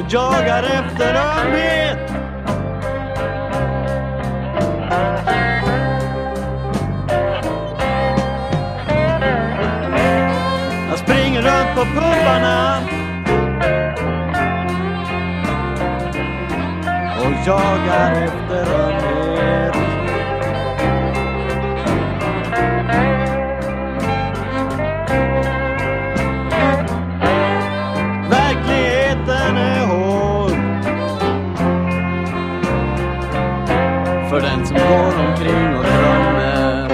och jagar efter ömhet. Jag springer runt på pubarna och jagar efter ömhet. Verkligheten är som går omkring och drömmer.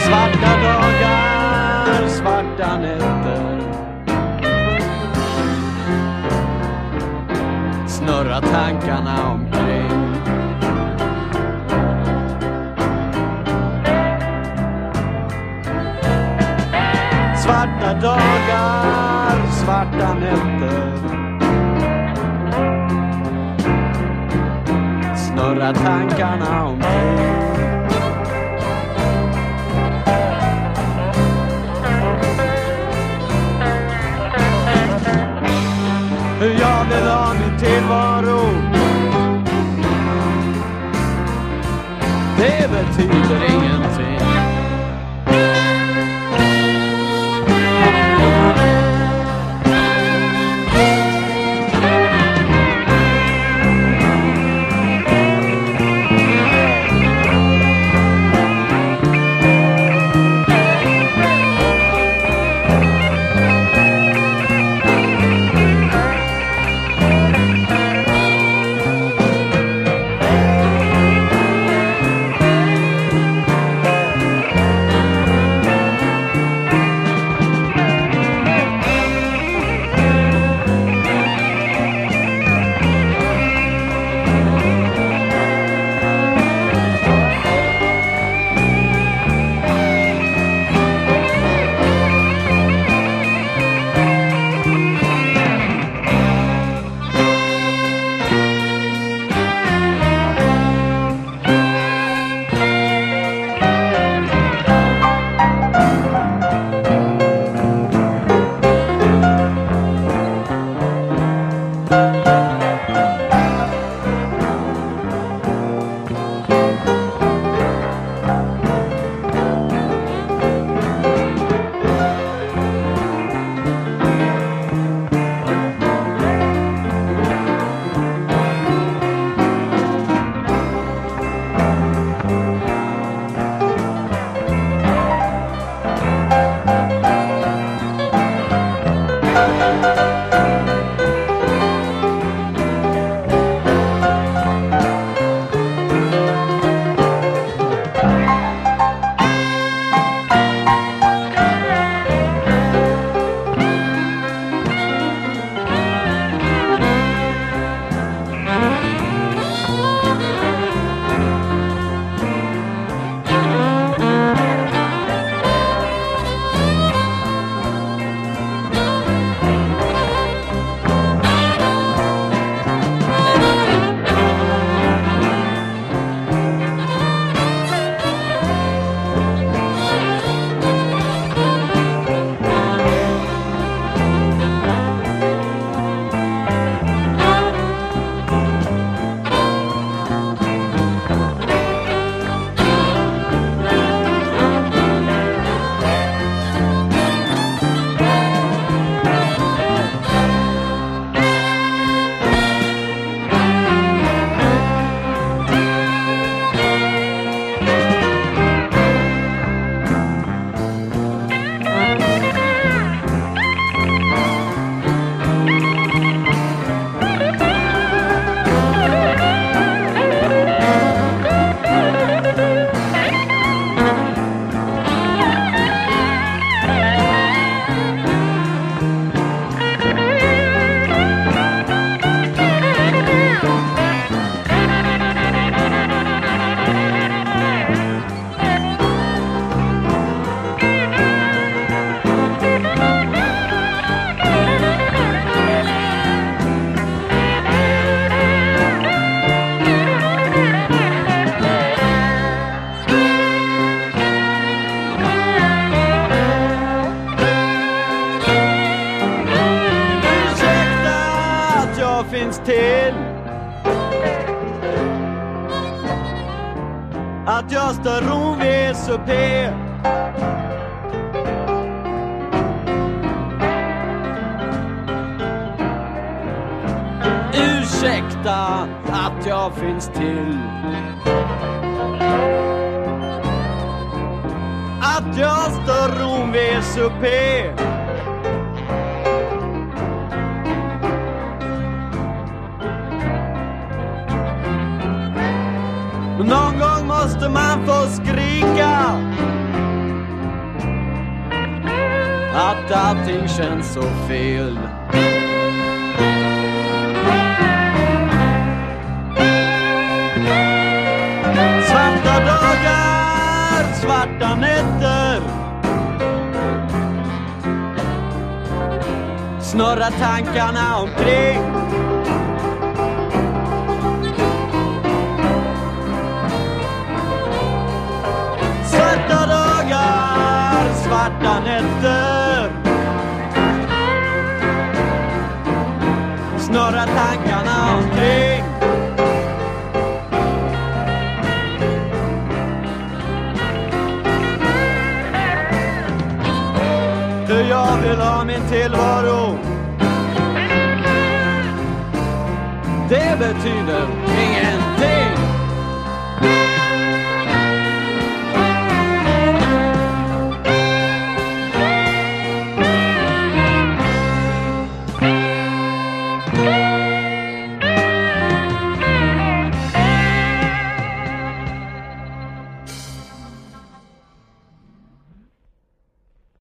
Svarta dagar, svarta nätter. Snurrar tankarna omkring. Svarta dagar, svarta nätter Snurrar tankarna omkring hur jag vill ha min tillvaro. Det betyder ingenting. till. Att Gösta Ron vid supé Ursäkta att jag finns till. Att Gösta Ron vid supé måste man få skrika. Att allting känns så fel. Svarta dagar, svarta nätter. Snurrar tankarna omkring. Nätter Snurrar tankarna omkring. Hur jag vill ha min tillvaro. Det betyder inget